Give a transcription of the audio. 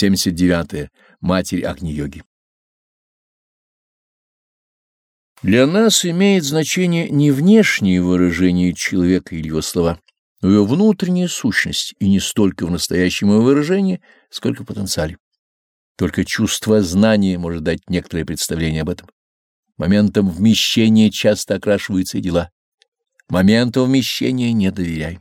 79. -е. Матерь Агни-йоги. Для нас имеет значение не внешнее выражение человека или его слова, но его внутренняя сущность, и не столько в настоящем его выражении, сколько в потенциале. Только чувство знания может дать некоторое представление об этом. Моментом вмещения часто окрашиваются и дела. Моменту вмещения не доверяй.